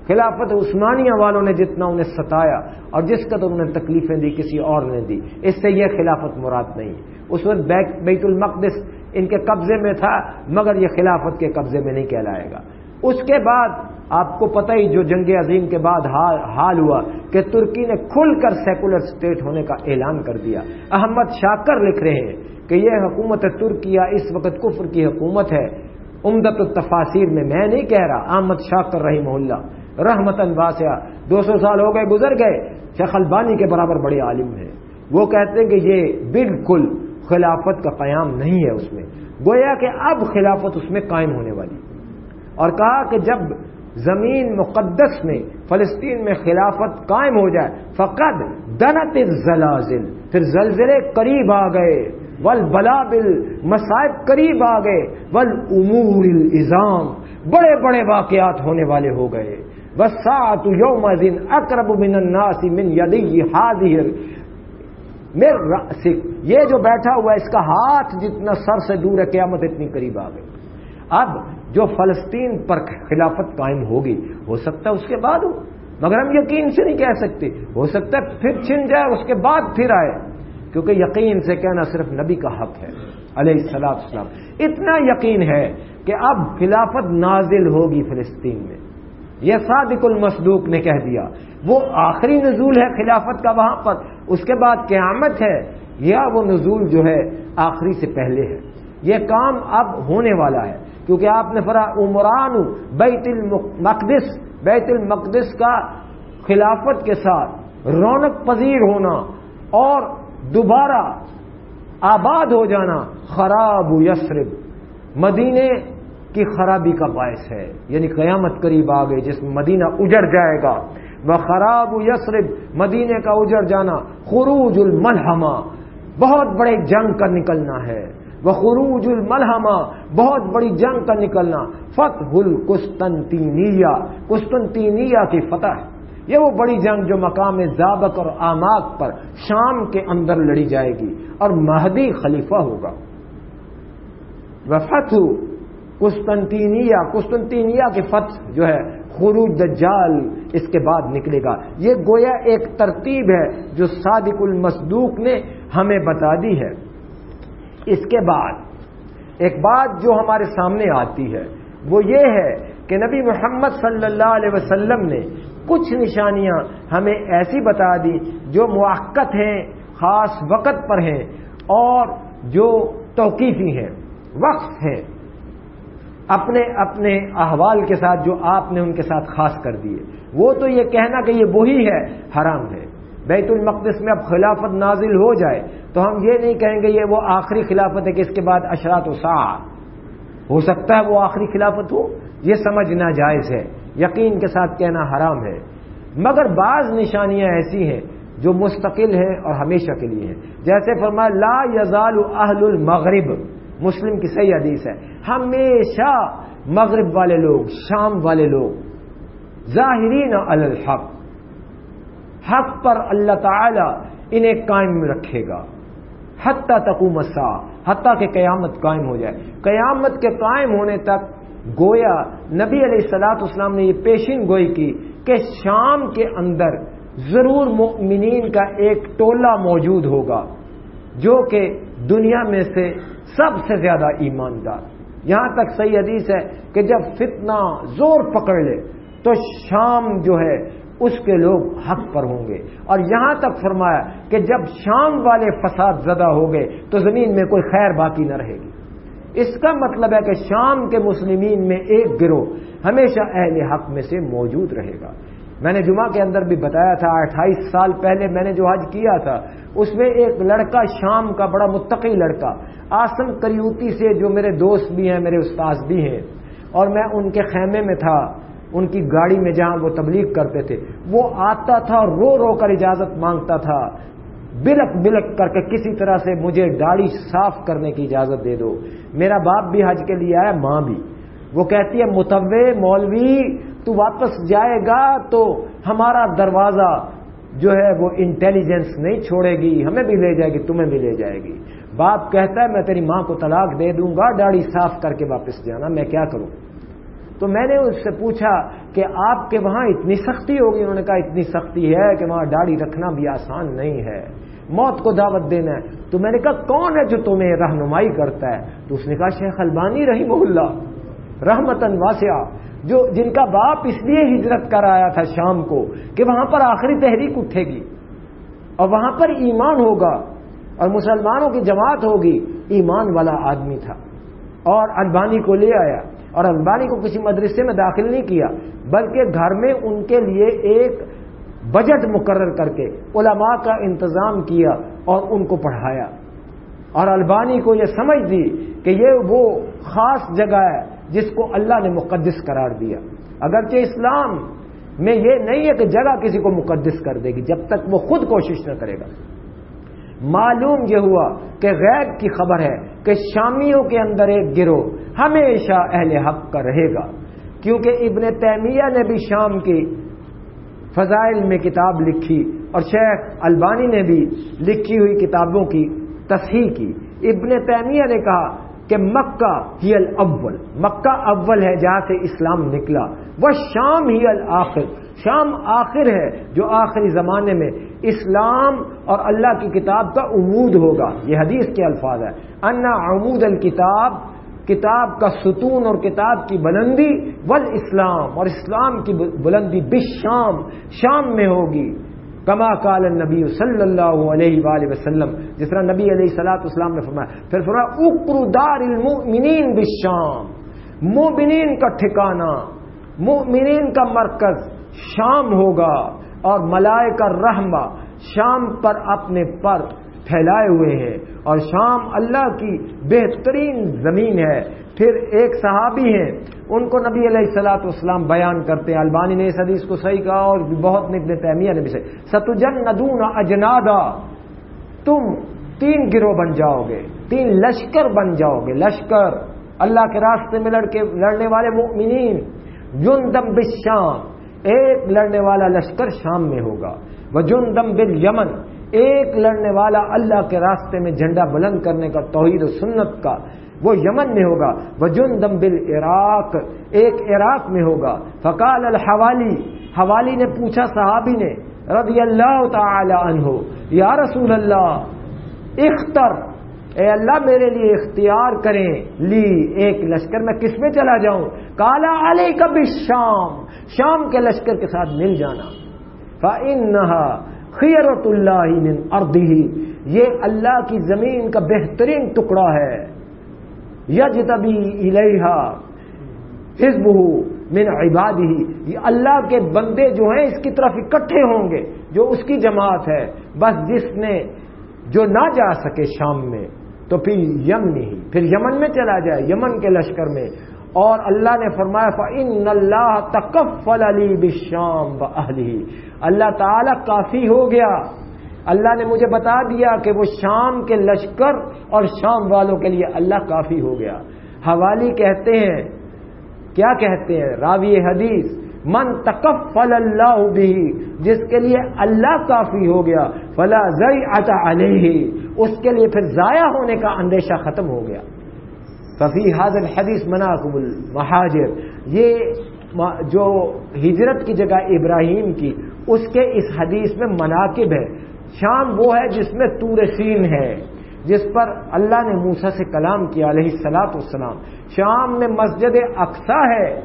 خلافت عثمانیہ والوں نے جتنا انہیں ستایا اور جس کا تو انہیں تکلیفیں دی، کسی اور نے دی۔ اس سے یہ خلافت مراد نہیں۔ اس وقت بیت المقدس ان کے قبضے میں تھا، مگر یہ خلافت کے قبضے میں نہیں کہلائے گا۔ اس کے بعد آپ کو پتہ ہی جو جنگ عظیم کے بعد حال ہوا کہ ترکی نے کھل کر سیکولر اسٹیٹ ہونے کا اعلان کر دیا۔ احمد شاکر لکھ رہے ہیں کہ یہ حکومت ترکیہ اس وقت کفر کی حکومت ہے۔ امدت التفاصیر میں میں نہیں کہہ رہا، احمد شاکر رہی محلہ رحمت واسعہ۔ دو سو سال ہو گئے گزر گئے، شیخ البانی کے برابر بڑے عالم ہیں۔ وہ کہتے ہیں کہ یہ بالکل خلافت کا قیام نہیں ہے اس میں۔ گویا کہ اب خلافت اس میں قائم ہونے والی۔ اور کہا کہ جب زمین مقدس میں، فلسطین میں خلافت قائم ہو جائے، فقط دنت زلازل پھر زلزلے قریب آ گئے ول بلا بل مسائب قریب آ گئے ول امور الزام بڑے بڑے واقعات ہونے والے ہو گئے۔ وسعت یوم دن اقرب من الناس من یدی حاضر میرے یہ جو بیٹھا ہوا ہے، اس کا ہاتھ جتنا سر سے دور ہے، قیامت اتنی قریب آ گئی اب جو فلسطین پر خلافت قائم ہوگی، ہو سکتا ہے اس کے بعد ہو۔ مگر ہم یقین سے نہیں کہہ سکتے۔ ہو سکتا ہے پھر چھن جائے، اس کے بعد پھر آئے۔ کیونکہ یقین سے کہنا صرف نبی کا حق ہے، علیہ السلام السلام اتنا یقین ہے کہ اب خلافت نازل ہوگی فلسطین میں۔ یہ صادق المصدوق نے کہہ دیا۔ وہ آخری نزول ہے خلافت کا وہاں پر۔ اس کے بعد قیامت ہے۔ یا وہ نزول جو ہے آخری سے پہلے ہے۔ یہ کام اب ہونے والا ہے۔ کیونکہ آپ نے فرا عمران بیت المقدس بیت المقدس کا خلافت کے ساتھ رونق پذیر ہونا اور دوبارہ آباد ہو جانا، خراب یسرب۔ مدینے کی خرابی کا باعث ہے۔ یعنی قیامت قریب آ گئی، جس میں مدینہ اجڑ جائے گا۔ وہ خراب یسرب مدینے کا اجڑ جانا خروج الملحمہ۔ بہت بڑے جنگ کا نکلنا ہے۔ وہ خروج الملحمہ، بہت بڑی جنگ کا نکلنا۔ فتح القسطنطینیہ، قسطنطینیہ کی فتح۔ یہ وہ بڑی جنگ جو مقام ضابق اور آماک پر شام کے اندر لڑی جائے گی اور مہدی خلیفہ ہوگا۔ وہ فتح قسطنطینیہ قسطنطینیہ کی فتح جو ہے، خروج دجال اس کے بعد نکلے گا۔ یہ گویا ایک ترتیب ہے جو صادق المصدوق نے ہمیں بتا دی ہے۔ اس کے بعد، ایک بات جو ہمارے سامنے آتی ہے، وہ یہ ہے کہ نبی محمد صلی اللہ علیہ وسلم نے کچھ نشانیاں ہمیں ایسی بتا دی جو موقع ہیں، خاص وقت پر ہیں اور جو توقیفی ہیں وقت ہیں۔ اپنے اپنے احوال کے ساتھ جو آپ نے ان کے ساتھ خاص کر دیے۔ وہ تو یہ کہنا کہ یہ وہی ہے، حرام ہے۔ بیت المقدس میں اب خلافت نازل ہو جائے تو ہم یہ نہیں کہیں گے یہ وہ آخری خلافت ہے کہ اس کے بعد اشرات و سا ہو سکتا ہے وہ آخری خلافت ہو، یہ سمجھنا جائز ہے۔ یقین کے ساتھ کہنا حرام ہے۔ مگر بعض نشانیاں ایسی ہیں جو مستقل ہیں اور ہمیشہ کے لیے ہیں۔ جیسے فرمایا، لا یزال اہل المغرب۔ مسلم کی صحیح حدیث ہے۔ ہمیشہ مغرب والے لوگ، شام والے لوگ ظاہرین الحق۔ حق پر اللہ تعالی انہیں قائم رکھے گا۔ حتیٰ تقوم مسا حتیٰ کہ قیامت قائم ہو جائے۔ قیامت کے قائم ہونے تک گویا نبی علیہ السلاط اسلام نے یہ پیشین گوئی کی کہ شام کے اندر ضرور مؤمنین کا ایک ٹولہ موجود ہوگا، جو کہ دنیا میں سے سب سے زیادہ ایماندار۔ یہاں تک صحیح حدیث ہے کہ جب فتنہ زور پکڑ لے، تو شام جو ہے، اس کے لوگ حق پر ہوں گے۔ اور یہاں تک فرمایا کہ جب شام والے فساد زدہ ہو گئے تو زمین میں کوئی خیر باقی نہ رہے گی۔ اس کا مطلب ہے کہ شام کے مسلمین میں ایک گروہ ہمیشہ اہل حق میں سے موجود رہے گا۔ میں نے جمعہ کے اندر بھی بتایا تھا، اٹھائیس سال پہلے میں نے جو حج کیا تھا، اس میں ایک لڑکا شام کا، بڑا متقی لڑکا، آسم کریوتی سے جو میرے دوست بھی ہیں، میرے استاذ بھی ہیں، اور میں ان کے خیمے میں تھا، ان کی گاڑی میں جہاں وہ تبلیغ کرتے تھے، وہ آتا تھا رو رو کر اجازت مانگتا تھا، بلک بلک کر کے کسی طرح سے مجھے گاڑی صاف کرنے کی اجازت دے دو۔ میرا باپ بھی حج کے لیے آیا، ماں بھی۔ وہ کہتی ہے، متوے مولوی تو واپس جائے گا تو ہمارا دروازہ جو ہے وہ انٹیلیجنس نہیں چھوڑے گی، ہمیں بھی لے جائے گی، تمہیں بھی لے جائے گی۔ باپ کہتا ہے، میں تیری ماں کو طلاق دے دوں گا داڑھی صاف کر کے واپس جانا، میں کیا کروں؟ تو میں نے اس سے پوچھا کہ آپ کے وہاں اتنی سختی ہوگی؟ انہوں نے کہا، اتنی سختی ہے کہ وہاں داڑھی رکھنا بھی آسان نہیں ہے۔ موت کو دعوت دینا ہے۔ تو میں نے کہا، کون ہے جو تمہیں رہنمائی کرتا ہے؟ تو اس نے کہا، شیخ البانی رحیم اللہ۔ رحمتن واسعہ۔ جو جن کا باپ اس لیے ہجرت کر آیا تھا شام کو کہ وہاں پر آخری تحریک اٹھے گی اور وہاں پر ایمان ہوگا اور مسلمانوں کی جماعت ہوگی، ایمان والا آدمی تھا۔ اور البانی کو لے آیا اور البانی کو کسی مدرسے میں داخل نہیں کیا، بلکہ گھر میں ان کے لیے ایک بجٹ مقرر کر کے علماء کا انتظام کیا اور ان کو پڑھایا۔ اور البانی کو یہ سمجھ دی کہ یہ وہ خاص جگہ ہے جس کو اللہ نے مقدس قرار دیا۔ اگرچہ اسلام میں یہ نہیں ہے کہ جگہ کسی کو مقدس کر دے گی، جب تک وہ خود کوشش نہ کرے گا۔ معلوم یہ ہوا کہ غیب کی خبر ہے کہ شامیوں کے اندر ایک گروہ ہمیشہ اہل حق کا رہے گا۔ کیونکہ ابن تیمیہ نے بھی شام کی فضائل میں کتاب لکھی اور شیخ البانی نے بھی لکھی ہوئی کتابوں کی تصحیح کی۔ ابن تیمیہ نے کہا کہ مکہ ہی الاول، مکہ اول ہے جہاں سے اسلام نکلا۔ وہ شام ہی الآخر شام آخر ہے جو آخری زمانے میں اسلام اور اللہ کی کتاب کا عمود ہوگا۔ یہ حدیث کے الفاظ ہے انا عمود الکتاب، کتاب کا ستون اور کتاب کی بلندی ول اسلام اور اسلام کی بلندی بشام، شام میں ہوگی۔ کما کال نبی صلی اللہ علیہ وآلہ وسلم، جس طرح نبی علیہ سلاۃ اسلام نے فرمایا، پھر فرمایا اکرو دار المؤمنین بالشام، مومنین کا ٹھکانہ، مومنین کا مرکز شام ہوگا اور ملائے کا رحمہ شام پر اپنے پر پھیلائے ہوئے ہیں اور شام اللہ کی بہترین زمین ہے۔ پھر ایک صحابی ہیں، ان کو نبی علیہ السلاۃ والسلام بیان کرتے ہیں۔ البانی نے اس حدیث کو صحیح کہا اور بہت نبن تیمیہ نے بھی صحیح ستجن ندون اجنادا تم تین گروہ بن جاؤ گے تین لشکر بن جاؤ گے لشکر، اللہ کے راستے میں لڑکے، لڑنے والے مؤمنین۔ جندم بشام ایک لڑنے والا لشکر شام میں ہوگا۔ وہ جندم بل یمن ایک لڑنے والا اللہ کے راستے میں جھنڈا بلند کرنے کا توحید و سنت کا، وہ یمن میں ہوگا۔ وہ جن دم بل عراق ایک عراق میں ہوگا۔ فقال الحوالی، حوالی نے پوچھا صحابی نے، رضی اللہ تعالی عنہ، یا رسول اللہ، اختر، اے اللہ میرے لیے اختیار کریں۔ لی، ایک لشکر، میں کس میں چلا جاؤں؟ کالا علیہ کبھی شام شام کے لشکر کے ساتھ مل جانا۔ خیرت اللہ اردی یہ اللہ کی زمین کا بہترین ٹکڑا ہے۔ یج تبھی الحا حزب من عبادی یہ اللہ کے بندے جو ہیں اس کی طرف اکٹھے ہوں گے، جو اس کی جماعت ہے۔ بس جس نے جو نہ جا سکے شام میں، تو پھر یمن ہی پھر یمن میں چلا جائے، یمن کے لشکر میں۔ اور اللہ نے فرمایا ان اللہ تکفل علی بشام اہلی اللہ تعالی کافی ہو گیا۔ اللہ نے مجھے بتا دیا کہ وہ شام کے لشکر اور شام والوں کے لیے اللہ کافی ہو گیا۔ حوالی کہتے ہیں، کیا کہتے ہیں؟ راوی حدیث، من تکف فل اللہ بھی جس کے لیے اللہ کافی ہو گیا، فلا زئی علیہ۔ اس کے لیے پھر ضائع ہونے کا اندیشہ ختم ہو گیا۔ ففی حاضر حدیث مناقب المہاجر یہ جو ہجرت کی جگہ ابراہیم کی، اس کے اس حدیث میں مناقب ہے۔ شام وہ ہے جس میں تور سین ہے، جس پر اللہ نے موسا سے کلام کیا علیہ السلاط والسلام۔ شام میں مسجد اقسا ہے،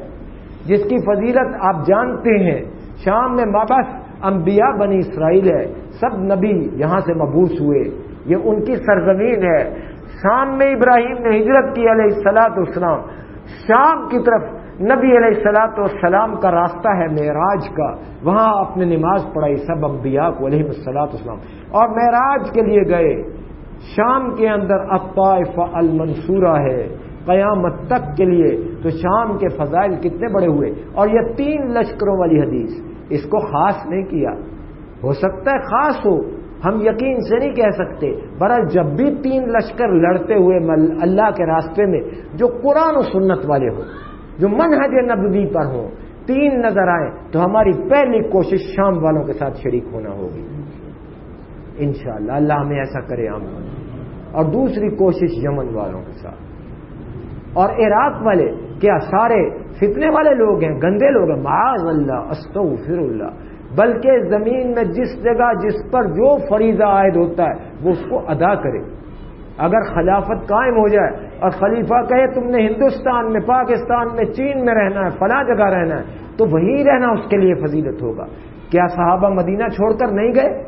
جس کی فضیلت آپ جانتے ہیں۔ شام میں مابس انبیاء بنی اسرائیل ہے، سب نبی یہاں سے مبوس ہوئے۔ یہ ان کی سرزمین ہے۔ شام میں ابراہیم نے ہجرت کی علیہ السلاط والسلام، شام کی طرف نبی علیہ السلاط والسلام کا راستہ ہے معراج کا، وہاں اپنے نماز پڑھائی سب انبیاء کو علیہ السلاط والسلام۔ اور معراج کے لیے گئے، شام کے اندر الطائف المنصورہ ہے، قیامت تک کے لیے تو شام کے فضائل کتنے بڑے ہوئے۔ اور یہ تین لشکروں والی حدیث، اس کو خاص نہیں کیا، ہو سکتا ہے خاص ہو ہم یقین سے نہیں کہہ سکتے۔ برا جب بھی تین لشکر لڑتے ہوئے اللہ کے راستے میں جو قرآن و سنت والے ہوں، جو منہج نبوی پر ہوں، تین نظر آئے تو ہماری پہلی کوشش شام والوں کے ساتھ شریک ہونا ہوگی۔ انشاءاللہ، اللہ ہمیں ایسا کرے ہم اور دوسری کوشش یمن والوں کے ساتھ۔ اور عراق والے، کیا سارے فتنے والے لوگ ہیں، گندے لوگ ہیں۔ معاذ اللہ، استغفر اللہ۔ بلکہ زمین میں جس جگہ جس پر جو فریضہ عائد ہوتا ہے، وہ اس کو ادا کرے۔ اگر خلافت قائم ہو جائے اور خلیفہ کہے، تم نے ہندوستان میں، پاکستان میں، چین میں رہنا ہے، فلاں جگہ رہنا ہے، تو وہی رہنا اس کے لیے فضیلت ہوگا۔ کیا صحابہ مدینہ چھوڑ کر نہیں گئے؟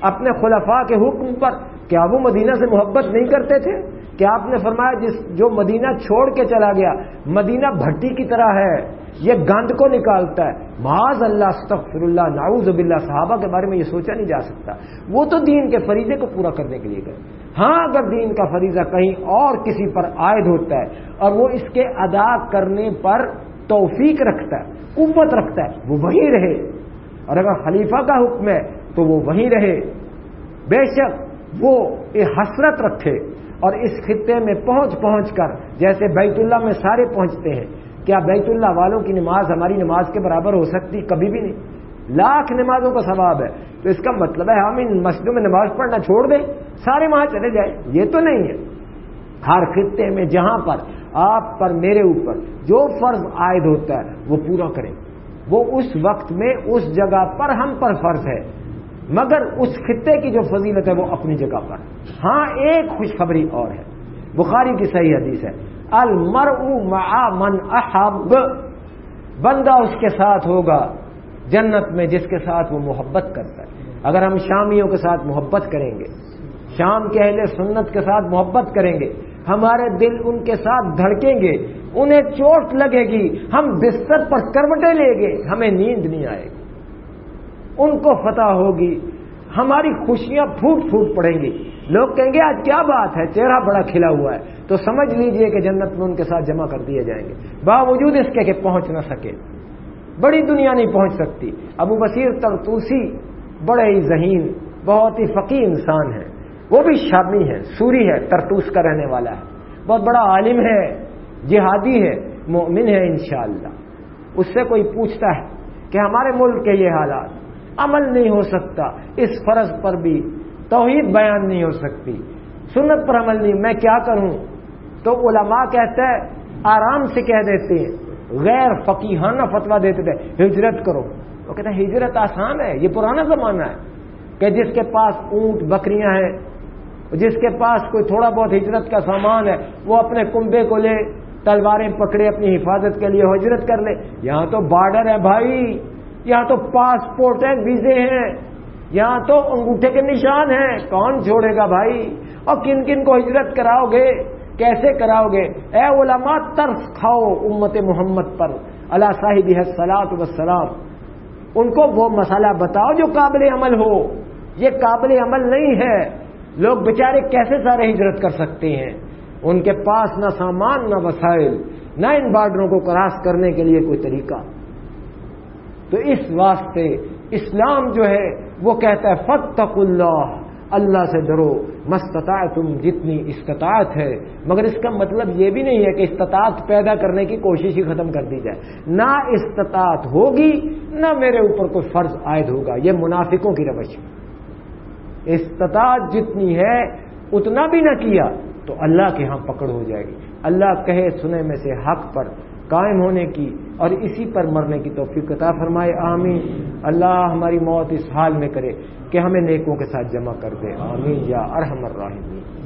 اپنے خلفاء کے حکم پر کیا وہ مدینہ سے محبت نہیں کرتے تھے؟ کیا آپ نے فرمایا جس جو مدینہ چھوڑ کے چلا گیا، مدینہ بھٹی کی طرح ہے؟ یہ گند کو نکالتا ہے۔ معاذ اللہ استغفر اللہ ناؤز باللہ، صحابہ کے بارے میں یہ سوچا نہیں جا سکتا۔ وہ تو دین کے فریضے کو پورا کرنے کے لیے گئے۔ ہاں اگر دین کا فریضہ کہیں اور کسی پر عائد ہوتا ہے اور وہ اس کے ادا کرنے پر توفیق رکھتا ہے، قوت رکھتا ہے، وہ وہی رہے۔ اور اگر خلیفہ کا حکم ہے تو وہ وہیں رہے۔ بے شک وہ یہ حسرت رکھے اور اس خطے میں پہنچ پہنچ کر، جیسے بیت اللہ میں سارے پہنچتے ہیں کیا بیت اللہ والوں کی نماز ہماری نماز کے برابر ہو سکتی؟ کبھی بھی نہیں. لاکھ نمازوں کا ثواب ہے. تو اس کا مطلب ہے ہم ان مسجدوں میں نماز پڑھنا چھوڑ دیں، سارے وہاں چلے جائیں. یہ تو نہیں ہے. ہر خطے میں جہاں پر، آپ پر، میرے اوپر، جو فرض عائد ہوتا ہے، وہ پورا کریں. وہ اس وقت میں، اس جگہ پر ہم پر فرض ہے. مگر اس خطے کی جو فضیلت ہے، وہ اپنی جگہ پر. ہاں ایک خوشخبری اور ہے. بخاری کی صحیح حدیث ہے. المر من احب. بندہ اس کے ساتھ ہوگا، جنت میں جس کے ساتھ وہ محبت کرتا ہے۔ اگر ہم شامیوں کے ساتھ محبت کریں گے، شام کے اہل سنت کے ساتھ محبت کریں گے، ہمارے دل ان کے ساتھ دھڑکیں گے، انہیں چوٹ لگے گی، ہم بستر پر کروٹیں لیں گے، ہمیں نیند نہیں آئے گی۔ ان کو فتح ہوگی، ہماری خوشیاں پھوٹ پھوٹ پڑیں گی۔ لوگ کہیں گے، آج کیا بات ہے، چہرہ بڑا کھلا ہوا ہے۔ تو سمجھ لیجیے کہ جنت میں ان کے ساتھ جمع کر دیے جائیں گے۔ باوجود اس کے کہ پہنچ نہ سکے۔ بڑی دنیا نہیں پہنچ سکتی۔ ابو بصیر ترتوسی بڑے ہی ذہین، بہت ہی فقی انسان ہے وہ بھی شامی ہے سوری ہے، ترتوس کا رہنے والا ہے۔ بہت بڑا عالم ہے، جہادی ہے، مومن ہے انشاءاللہ۔ اس سے کوئی پوچھتا ہے کہ ہمارے ملک کے یہ حالات عمل نہیں ہو سکتا، اس فرض پر بھی توحید بیان نہیں ہو سکتی، سنت پر عمل نہیں، میں کیا کروں؟ تو علماء کہتے ہیں، آرام سے کہہ دیتے ہیں، غیر فقیحانہ فتوا دیتے تھے، ہجرت کرو۔ وہ کہتے ہیں، ہجرت آسان ہے، یہ پرانا زمانہ ہے کہ جس کے پاس اونٹ، بکریاں ہیں، جس کے پاس کوئی تھوڑا بہت ہجرت کا سامان ہے، وہ اپنے کنبے کو لے، تلواریں پکڑے، اپنی حفاظت کے لیے ہجرت کر لے۔ یہاں تو بارڈر ہے بھائی، یہاں تو پاسپورٹ ہے ویزے ہیں، یہاں تو انگوٹھے کے نشان ہیں۔ کون چھوڑے گا بھائی؟ اور کن کن کو ہجرت کراؤ گے؟ کیسے کراؤ گے؟ اے علماء ترس کھاؤ امت محمد پر۔ اللہ صاحب سلاط وسلام ان کو وہ مسئلہ بتاؤ جو قابل عمل ہو۔ یہ قابل عمل نہیں ہے۔ لوگ بیچارے کیسے سارے ہجرت کر سکتے ہیں؟ ان کے پاس نہ سامان، نہ وسائل، نہ ان بارڈروں کو کراس کرنے کے لیے کوئی طریقہ۔ تو اس واسطے اسلام جو ہے، وہ کہتا ہے فتق اللہ اللہ سے ڈرو مستطاع تم جتنی استطاعت ہے۔ مگر اس کا مطلب یہ بھی نہیں ہے کہ استطاعت پیدا کرنے کی کوشش ہی ختم کر دی جائے۔ نہ استطاعت ہوگی، نہ میرے اوپر کوئی فرض عائد ہوگا۔ یہ منافقوں کی روش استطاعت جتنی ہے، اتنا بھی نہ کیا تو اللہ کے ہاں پکڑ ہو جائے گی۔ اللہ کہے، سنے میں سے حق پر قائم ہونے کی اور اسی پر مرنے کی توفیق عطا فرمائے، آمین۔ اللہ ہماری موت اس حال میں کرے کہ ہمیں نیکوں کے ساتھ جمع کر دے۔ آمین۔ یا ارحم الراحمین۔